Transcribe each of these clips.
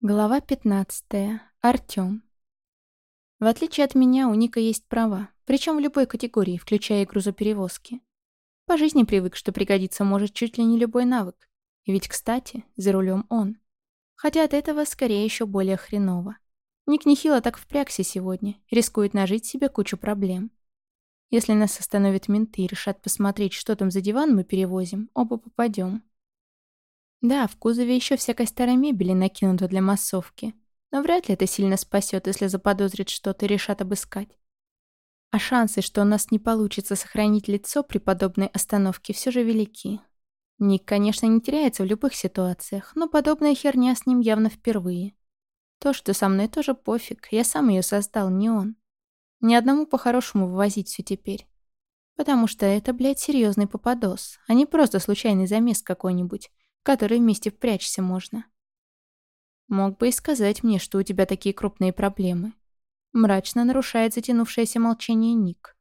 Глава 15. Артём. В отличие от меня, у Ника есть права, причем в любой категории, включая и грузоперевозки. По жизни привык, что пригодиться может чуть ли не любой навык. И ведь, кстати, за рулем он. Хотя от этого скорее еще более хреново. Ник нехило так впрягся сегодня, рискует нажить себе кучу проблем. Если нас остановят менты и решат посмотреть, что там за диван мы перевозим, оба попадем. Да, в кузове еще всякой старой мебели накинуто для массовки, но вряд ли это сильно спасет, если заподозрит что-то и решат обыскать. А шансы, что у нас не получится сохранить лицо при подобной остановке, все же велики. Ник, конечно, не теряется в любых ситуациях, но подобная херня с ним явно впервые. То, что со мной тоже пофиг, я сам ее создал, не он. Ни одному по-хорошему вывозить все теперь. Потому что это, блядь, серьезный попадос, а не просто случайный замес какой-нибудь, которой вместе впрячься можно. Мог бы и сказать мне, что у тебя такие крупные проблемы. Мрачно нарушает затянувшееся молчание Ник.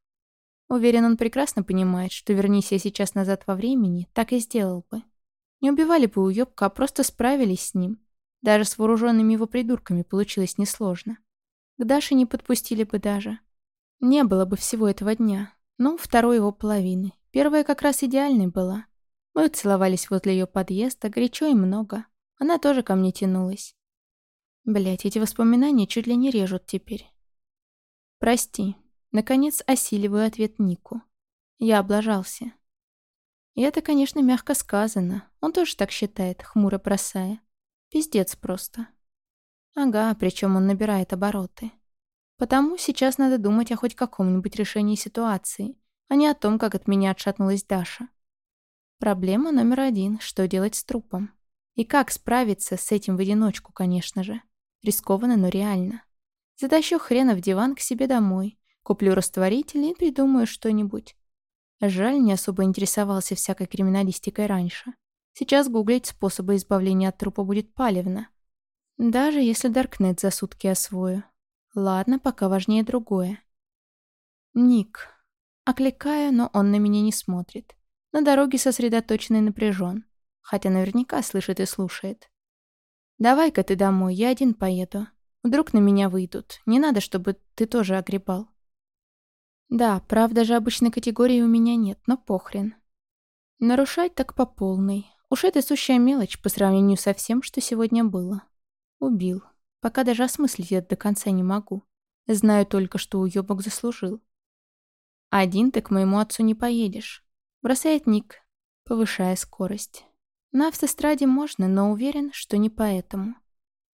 Уверен, он прекрасно понимает, что вернись я сейчас назад во времени, так и сделал бы. Не убивали бы уёбка, а просто справились с ним. Даже с вооруженными его придурками получилось несложно. К Даше не подпустили бы даже. Не было бы всего этого дня. Ну, второй его половины. Первая как раз идеальной была. Мы целовались возле ее подъезда, горячо и много. Она тоже ко мне тянулась. Блять, эти воспоминания чуть ли не режут теперь. Прости. Наконец осиливаю ответ Нику. Я облажался. И это, конечно, мягко сказано. Он тоже так считает, хмуро бросая. Пиздец просто. Ага, причем он набирает обороты. Потому сейчас надо думать о хоть каком-нибудь решении ситуации, а не о том, как от меня отшатнулась Даша. Проблема номер один – что делать с трупом? И как справиться с этим в одиночку, конечно же. Рискованно, но реально. Затащу хрена в диван к себе домой, куплю растворитель и придумаю что-нибудь. Жаль, не особо интересовался всякой криминалистикой раньше. Сейчас гуглить способы избавления от трупа будет палевно. Даже если Даркнет за сутки освою. Ладно, пока важнее другое. Ник. Окликаю, но он на меня не смотрит. На дороге сосредоточен и напряжен, хотя наверняка слышит и слушает. «Давай-ка ты домой, я один поеду. Вдруг на меня выйдут. Не надо, чтобы ты тоже огребал». Да, правда же обычной категории у меня нет, но похрен. Нарушать так по полной. Уж это сущая мелочь по сравнению со всем, что сегодня было. Убил. Пока даже осмыслить это до конца не могу. Знаю только, что уёбок заслужил. Один ты к моему отцу не поедешь. Бросает Ник, повышая скорость. На автостраде можно, но уверен, что не поэтому.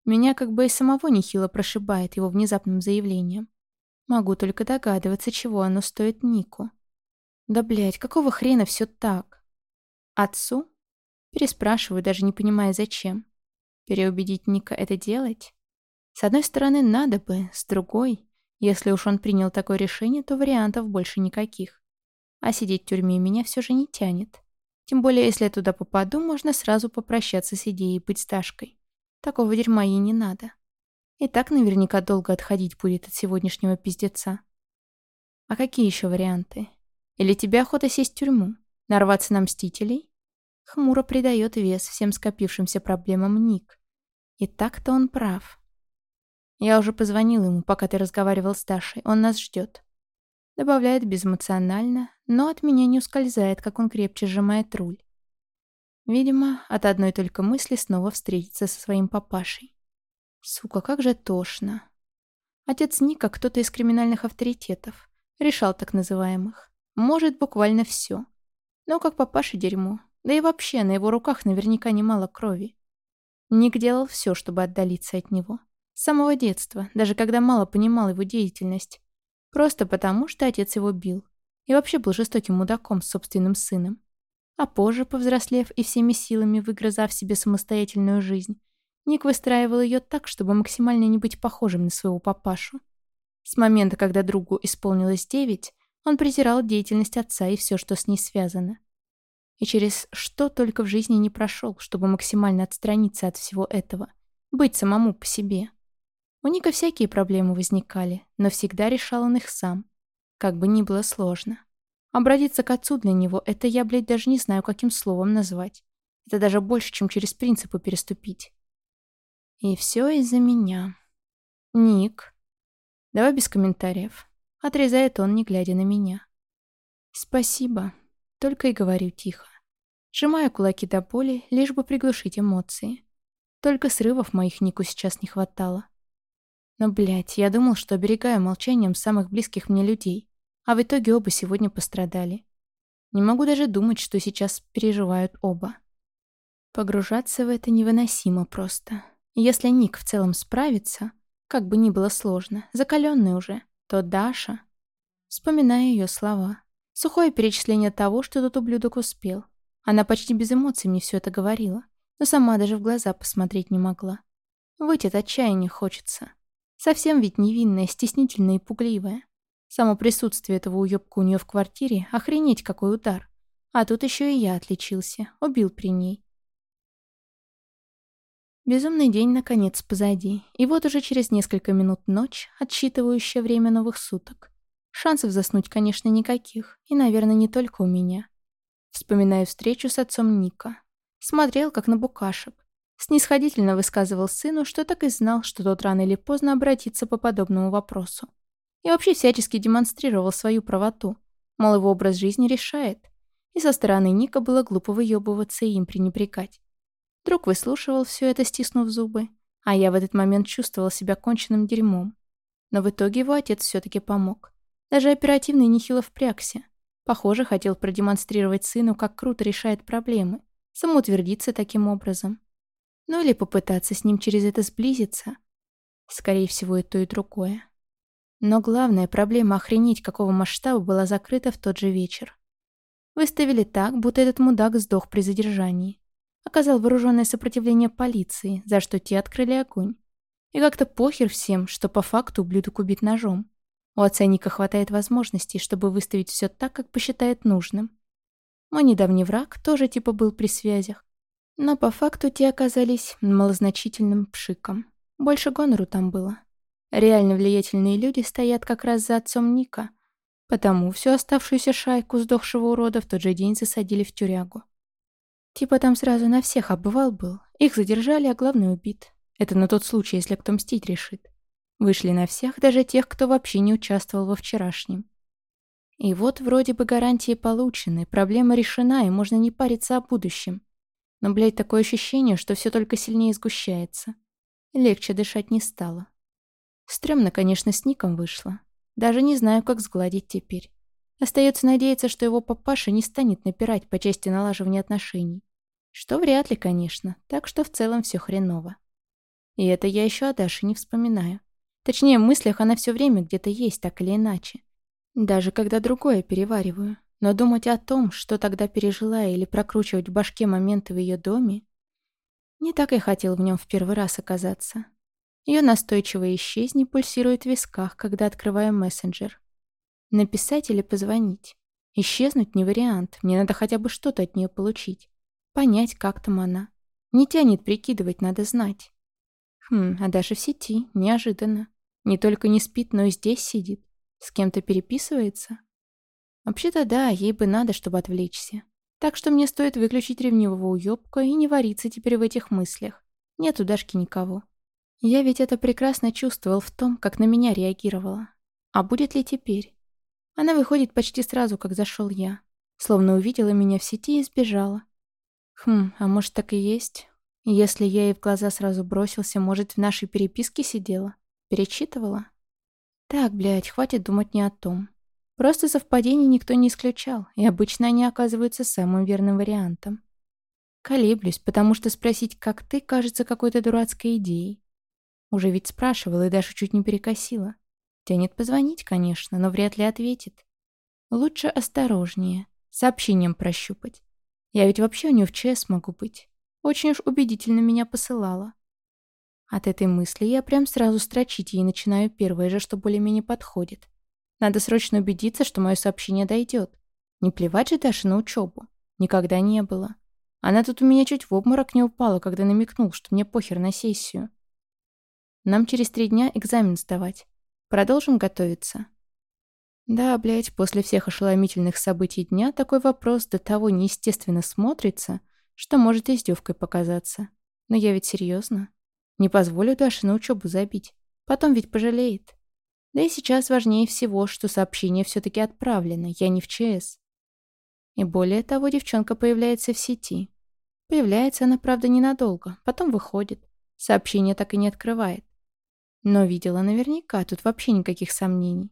Меня как бы и самого нехило прошибает его внезапным заявлением. Могу только догадываться, чего оно стоит Нику. Да, блядь, какого хрена все так? Отцу? Переспрашиваю, даже не понимая, зачем. Переубедить Ника это делать? С одной стороны, надо бы, с другой, если уж он принял такое решение, то вариантов больше никаких. А сидеть в тюрьме меня все же не тянет. Тем более, если я туда попаду, можно сразу попрощаться с идеей быть Сташкой. Такого дерьма ей не надо. И так наверняка долго отходить будет от сегодняшнего пиздеца. А какие еще варианты? Или тебе охота сесть в тюрьму? Нарваться на мстителей? Хмуро придает вес всем скопившимся проблемам Ник. И так-то он прав. Я уже позвонил ему, пока ты разговаривал с Дашей. Он нас ждет. Добавляет безэмоционально, но от меня не ускользает, как он крепче сжимает руль. Видимо, от одной только мысли снова встретиться со своим папашей. Сука, как же тошно. Отец Ника кто-то из криминальных авторитетов. Решал так называемых. Может буквально все. Но как папаша дерьмо. Да и вообще, на его руках наверняка немало крови. Ник делал все, чтобы отдалиться от него. С самого детства, даже когда мало понимал его деятельность. Просто потому, что отец его бил. И вообще был жестоким мудаком с собственным сыном. А позже, повзрослев и всеми силами выгрызав себе самостоятельную жизнь, Ник выстраивал ее так, чтобы максимально не быть похожим на своего папашу. С момента, когда другу исполнилось девять, он презирал деятельность отца и все, что с ней связано. И через что только в жизни не прошел, чтобы максимально отстраниться от всего этого, быть самому по себе. У Ника всякие проблемы возникали, но всегда решал он их сам. Как бы ни было сложно. Обратиться к отцу для него — это я, блядь, даже не знаю, каким словом назвать. Это даже больше, чем через принципы переступить. И все из-за меня. Ник. Давай без комментариев. Отрезает он, не глядя на меня. Спасибо. Только и говорю тихо. Сжимаю кулаки до боли, лишь бы приглушить эмоции. Только срывов моих Нику сейчас не хватало. Но, блядь, я думал, что оберегаю молчанием самых близких мне людей, а в итоге оба сегодня пострадали. Не могу даже думать, что сейчас переживают оба. Погружаться в это невыносимо просто. Если Ник в целом справится, как бы ни было сложно, закаленный уже, то Даша... Вспоминая ее слова. Сухое перечисление того, что тот ублюдок успел. Она почти без эмоций мне все это говорила, но сама даже в глаза посмотреть не могла. Выйти от отчаяния хочется. Совсем ведь невинная, стеснительная и пугливая. Само присутствие этого уёбка у нее в квартире — охренеть какой удар. А тут еще и я отличился, убил при ней. Безумный день наконец позади, и вот уже через несколько минут ночь, отсчитывающая время новых суток. Шансов заснуть, конечно, никаких, и, наверное, не только у меня. Вспоминаю встречу с отцом Ника. Смотрел, как на букашек. Снисходительно высказывал сыну, что так и знал, что тот рано или поздно обратится по подобному вопросу. И вообще всячески демонстрировал свою правоту. Мол, его образ жизни решает. И со стороны Ника было глупо выебываться и им пренебрегать. Друг выслушивал все это, стиснув зубы, а я в этот момент чувствовал себя конченным дерьмом. Но в итоге его отец все-таки помог. Даже оперативный нехило впрягся. Похоже, хотел продемонстрировать сыну, как круто решает проблемы, самоутвердиться таким образом. Ну или попытаться с ним через это сблизиться. Скорее всего, и то, и другое. Но главная проблема охренеть какого масштаба была закрыта в тот же вечер. Выставили так, будто этот мудак сдох при задержании оказал вооруженное сопротивление полиции, за что те открыли огонь. И как-то похер всем, что по факту ублюдок убит ножом. У отца Ника хватает возможностей, чтобы выставить все так, как посчитает нужным. Мой недавний враг тоже типа был при связях. Но по факту те оказались малозначительным пшиком. Больше гонору там было. Реально влиятельные люди стоят как раз за отцом Ника. Потому всю оставшуюся шайку сдохшего урода в тот же день засадили в тюрягу. Типа там сразу на всех обывал был. Их задержали, а главный убит. Это на тот случай, если кто мстить решит. Вышли на всех, даже тех, кто вообще не участвовал во вчерашнем. И вот вроде бы гарантии получены, проблема решена, и можно не париться о будущем. Но, блядь, такое ощущение, что все только сильнее сгущается. Легче дышать не стало. Стремно, конечно, с Ником вышло. Даже не знаю, как сгладить теперь. Остается надеяться, что его папаша не станет напирать по части налаживания отношений. Что вряд ли, конечно, так что в целом все хреново. И это я еще о Даше не вспоминаю. Точнее, в мыслях она все время где-то есть, так или иначе. Даже когда другое перевариваю. Но думать о том, что тогда пережила, или прокручивать в башке моменты в ее доме, не так я хотел в нем в первый раз оказаться. Ее настойчивое исчезни пульсирует в висках, когда открываю мессенджер. Написать или позвонить? Исчезнуть не вариант, мне надо хотя бы что-то от нее получить. Понять, как там она. Не тянет прикидывать, надо знать. Хм, а даже в сети, неожиданно. Не только не спит, но и здесь сидит. С кем-то переписывается? Вообще-то да, ей бы надо, чтобы отвлечься. Так что мне стоит выключить ревнивого уёбка и не вариться теперь в этих мыслях. Нет у Дашки никого. Я ведь это прекрасно чувствовал в том, как на меня реагировала. А будет ли теперь? Она выходит почти сразу, как зашел я. Словно увидела меня в сети и сбежала. Хм, а может так и есть? Если я ей в глаза сразу бросился, может, в нашей переписке сидела? Перечитывала? Так, блядь, хватит думать не о том. Просто совпадений никто не исключал, и обычно они оказываются самым верным вариантом. Колеблюсь, потому что спросить, как ты, кажется какой-то дурацкой идеей. Уже ведь спрашивала и даже чуть не перекосила. Тянет позвонить, конечно, но вряд ли ответит. Лучше осторожнее, сообщением прощупать. Я ведь вообще у нее в ЧС могу быть. Очень уж убедительно меня посылала. От этой мысли я прям сразу строчить ей начинаю первое же, что более-менее подходит. Надо срочно убедиться, что мое сообщение дойдет. Не плевать же Даше на учебу. Никогда не было. Она тут у меня чуть в обморок не упала, когда намекнул, что мне похер на сессию. Нам через три дня экзамен сдавать. Продолжим готовиться?» Да, блядь, после всех ошеломительных событий дня такой вопрос до того неестественно смотрится, что может издевкой показаться. Но я ведь серьезно. Не позволю Даше на учебу забить. Потом ведь пожалеет. Да и сейчас важнее всего, что сообщение все-таки отправлено, я не в ЧС. И более того, девчонка появляется в сети. Появляется она, правда, ненадолго, потом выходит. Сообщение так и не открывает. Но видела наверняка, тут вообще никаких сомнений.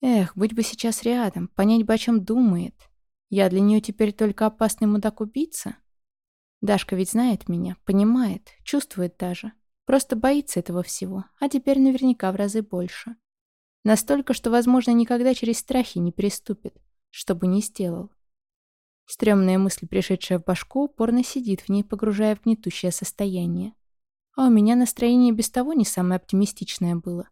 Эх, быть бы сейчас рядом, понять бы, о чем думает. Я для нее теперь только опасный мудак-убийца? Дашка ведь знает меня, понимает, чувствует даже. Просто боится этого всего, а теперь наверняка в разы больше. Настолько, что, возможно, никогда через страхи не переступит, что бы ни сделал. Стремная мысль, пришедшая в башку, упорно сидит в ней, погружая в гнетущее состояние. А у меня настроение без того не самое оптимистичное было.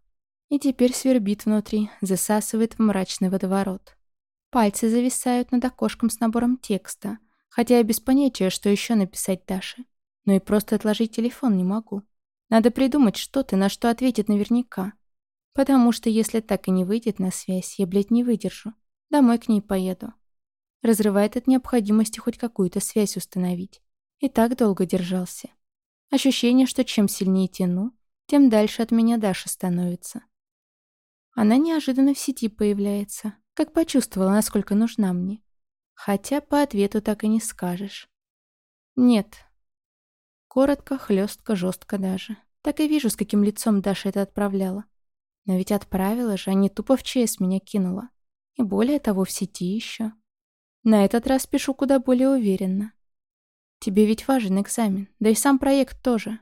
И теперь свербит внутри, засасывает в мрачный водоворот. Пальцы зависают над окошком с набором текста, хотя я без понятия, что еще написать Даше. Но и просто отложить телефон не могу. Надо придумать что-то, на что ответит наверняка. Потому что если так и не выйдет на связь, я, блядь, не выдержу. Домой к ней поеду. Разрывает от необходимости хоть какую-то связь установить. И так долго держался. Ощущение, что чем сильнее тяну, тем дальше от меня Даша становится. Она неожиданно в сети появляется, как почувствовала, насколько нужна мне. Хотя по ответу так и не скажешь. Нет. Коротко, хлестко, жестко даже. Так и вижу, с каким лицом Даша это отправляла. Но ведь отправила же, а не тупо в ЧС меня кинула. И более того, в сети еще. На этот раз пишу куда более уверенно. Тебе ведь важен экзамен, да и сам проект тоже.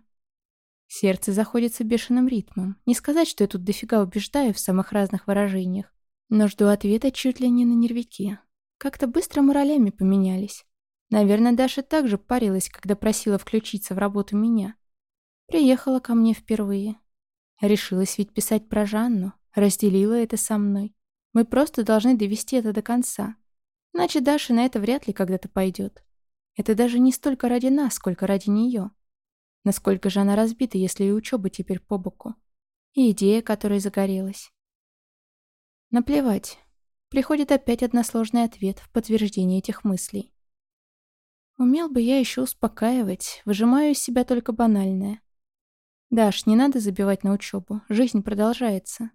Сердце заходится бешеным ритмом. Не сказать, что я тут дофига убеждаю в самых разных выражениях, но жду ответа чуть ли не на нервике. Как-то быстро мы поменялись. Наверное, Даша также парилась, когда просила включиться в работу меня. Приехала ко мне впервые. Решилась ведь писать про Жанну, разделила это со мной. Мы просто должны довести это до конца. Иначе Даша на это вряд ли когда-то пойдет. Это даже не столько ради нас, сколько ради нее. Насколько же она разбита, если и учеба теперь по боку. И идея, которая загорелась. Наплевать. Приходит опять односложный ответ в подтверждение этих мыслей. Умел бы я еще успокаивать, выжимаю из себя только банальное. Даш, не надо забивать на учебу, жизнь продолжается.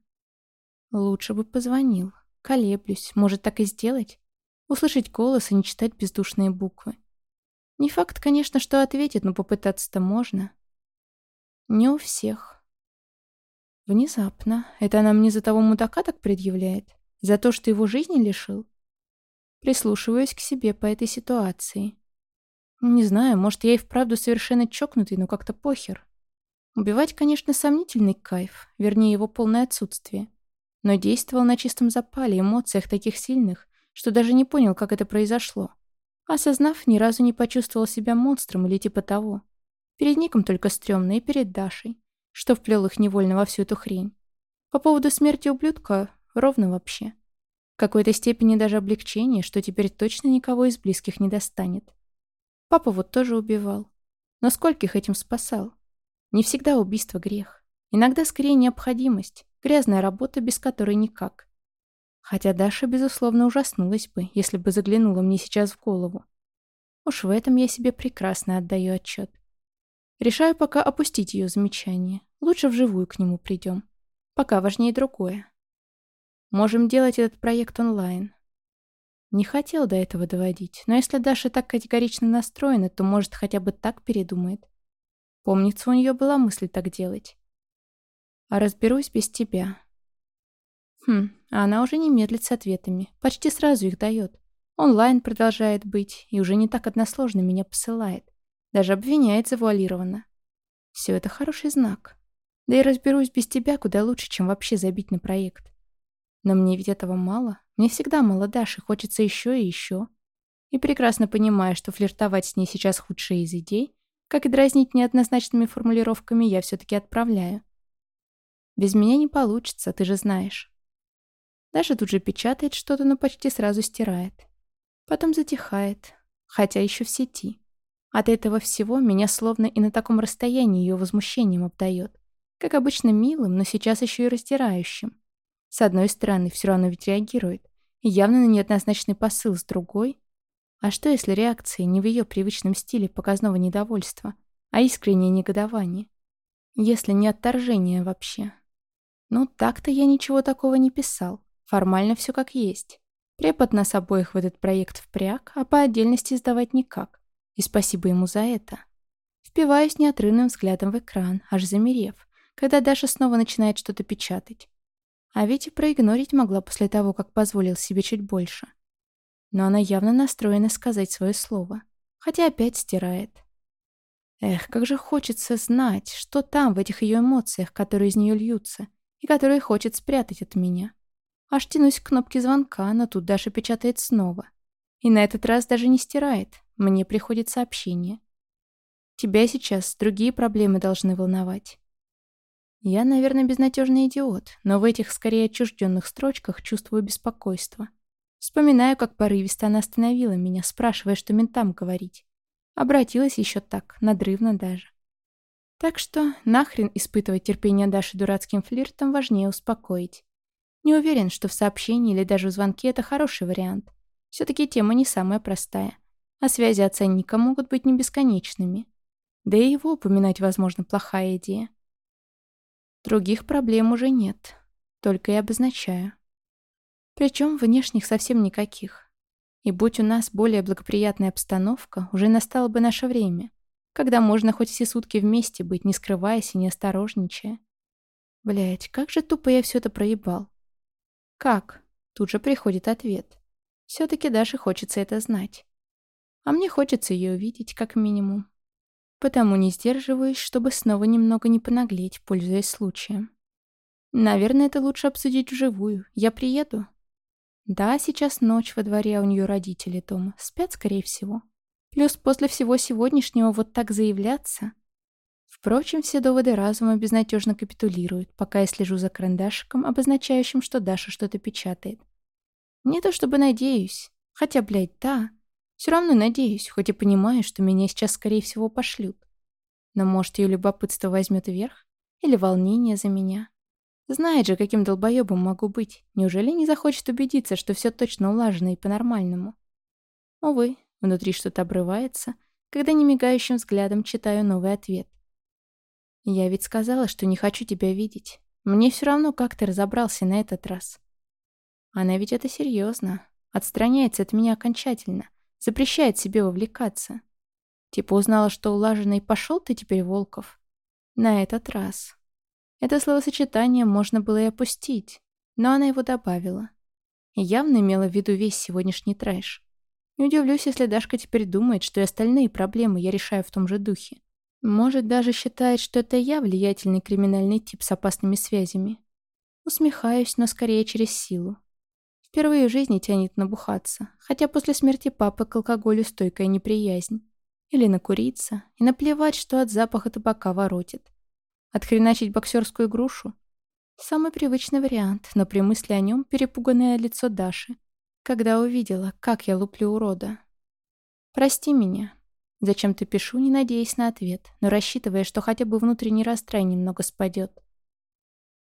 Лучше бы позвонил. Колеблюсь, может так и сделать? Услышать голос и не читать бездушные буквы. Не факт, конечно, что ответит, но попытаться-то можно. Не у всех. Внезапно. Это она мне за того мудака так предъявляет? За то, что его жизни лишил? Прислушиваюсь к себе по этой ситуации. Не знаю, может, я и вправду совершенно чокнутый, но как-то похер. Убивать, конечно, сомнительный кайф, вернее, его полное отсутствие. Но действовал на чистом запале, эмоциях таких сильных, что даже не понял, как это произошло. Осознав, ни разу не почувствовал себя монстром или типа того. Перед Ником только стрёмно и перед Дашей, что вплел их невольно во всю эту хрень. По поводу смерти ублюдка ровно вообще. В какой-то степени даже облегчение, что теперь точно никого из близких не достанет. Папа вот тоже убивал. Но скольких этим спасал? Не всегда убийство грех. Иногда скорее необходимость, грязная работа, без которой никак. Хотя Даша, безусловно, ужаснулась бы, если бы заглянула мне сейчас в голову. Уж в этом я себе прекрасно отдаю отчет. Решаю пока опустить ее замечание. Лучше вживую к нему придем. Пока важнее другое. Можем делать этот проект онлайн. Не хотел до этого доводить, но если Даша так категорично настроена, то, может, хотя бы так передумает. Помнится, у нее была мысль так делать. А разберусь без тебя. Хм, а она уже не медлит с ответами. Почти сразу их дает. Онлайн продолжает быть и уже не так односложно меня посылает. Даже обвиняет завуалированно. Все это хороший знак. Да и разберусь без тебя куда лучше, чем вообще забить на проект. Но мне ведь этого мало. Мне всегда мало Даши, хочется еще и еще. И прекрасно понимая, что флиртовать с ней сейчас худшая из идей, как и дразнить неоднозначными формулировками, я все-таки отправляю. Без меня не получится, ты же знаешь. Даша тут же печатает что-то, но почти сразу стирает. Потом затихает, хотя еще в сети. От этого всего меня словно и на таком расстоянии ее возмущением обдает. Как обычно милым, но сейчас еще и раздирающим. С одной стороны, все равно ведь реагирует. И явно на неоднозначный посыл с другой. А что, если реакция не в ее привычном стиле показного недовольства, а искреннее негодование? Если не отторжение вообще. Ну, так-то я ничего такого не писал. Формально все как есть. Препод нас обоих в этот проект впряг, а по отдельности сдавать никак. И спасибо ему за это. Впиваюсь неотрывным взглядом в экран, аж замерев, когда Даша снова начинает что-то печатать. А ведь и проигнорить могла после того, как позволил себе чуть больше. Но она явно настроена сказать свое слово, хотя опять стирает. Эх, как же хочется знать, что там в этих ее эмоциях, которые из нее льются, и которые хочет спрятать от меня. Аж тянусь к кнопке звонка, но тут Даша печатает снова. И на этот раз даже не стирает. Мне приходит сообщение. Тебя сейчас другие проблемы должны волновать. Я, наверное, безнадежный идиот, но в этих скорее отчужденных строчках чувствую беспокойство. Вспоминаю, как порывисто она остановила меня, спрашивая, что ментам говорить. Обратилась еще так, надрывно даже. Так что нахрен испытывать терпение Даши дурацким флиртом важнее успокоить. Не уверен, что в сообщении или даже в звонке это хороший вариант. Все-таки тема не самая простая. А связи оценника могут быть не бесконечными. Да и его упоминать, возможно, плохая идея. Других проблем уже нет. Только и обозначаю. Причем внешних совсем никаких. И будь у нас более благоприятная обстановка, уже настало бы наше время, когда можно хоть все сутки вместе быть, не скрываясь и не осторожничая. Блять, как же тупо я все это проебал. «Как?» Тут же приходит ответ. Все-таки Даше хочется это знать. А мне хочется ее увидеть, как минимум. Потому не сдерживаюсь, чтобы снова немного не понаглеть, пользуясь случаем. Наверное, это лучше обсудить вживую. Я приеду. Да, сейчас ночь во дворе, а у нее родители дома. Спят, скорее всего. Плюс после всего сегодняшнего вот так заявляться. Впрочем, все доводы разума безнадежно капитулируют, пока я слежу за карандашиком, обозначающим, что Даша что-то печатает. Не то чтобы надеюсь. Хотя, блядь, да. Все равно надеюсь, хоть и понимаю, что меня сейчас, скорее всего, пошлют. Но, может, ее любопытство возьмет верх? Или волнение за меня? Знает же, каким долбоебом могу быть. Неужели не захочет убедиться, что все точно улажено и по-нормальному? Увы, внутри что-то обрывается, когда немигающим взглядом читаю новый ответ. Я ведь сказала, что не хочу тебя видеть. Мне все равно, как ты разобрался на этот раз. Она ведь это серьезно. Отстраняется от меня окончательно. Запрещает себе вовлекаться. Типа узнала, что улажено, и пошел ты теперь, Волков. На этот раз. Это словосочетание можно было и опустить, но она его добавила. И явно имела в виду весь сегодняшний трэш. Не удивлюсь, если Дашка теперь думает, что и остальные проблемы я решаю в том же духе. Может, даже считает, что это я влиятельный криминальный тип с опасными связями. Усмехаюсь, но скорее через силу. Впервые в жизни тянет набухаться, хотя после смерти папы к алкоголю стойкая неприязнь. Или накуриться, и наплевать, что от запаха табака воротит. Отхреначить боксерскую грушу? Самый привычный вариант, но при мысли о нем перепуганное лицо Даши, когда увидела, как я луплю урода. «Прости меня», Зачем-то пишу, не надеясь на ответ, но рассчитывая, что хотя бы внутренний растрай немного спадет.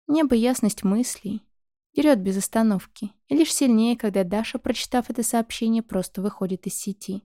Небо ясность мыслей. Дерет без остановки. И лишь сильнее, когда Даша, прочитав это сообщение, просто выходит из сети.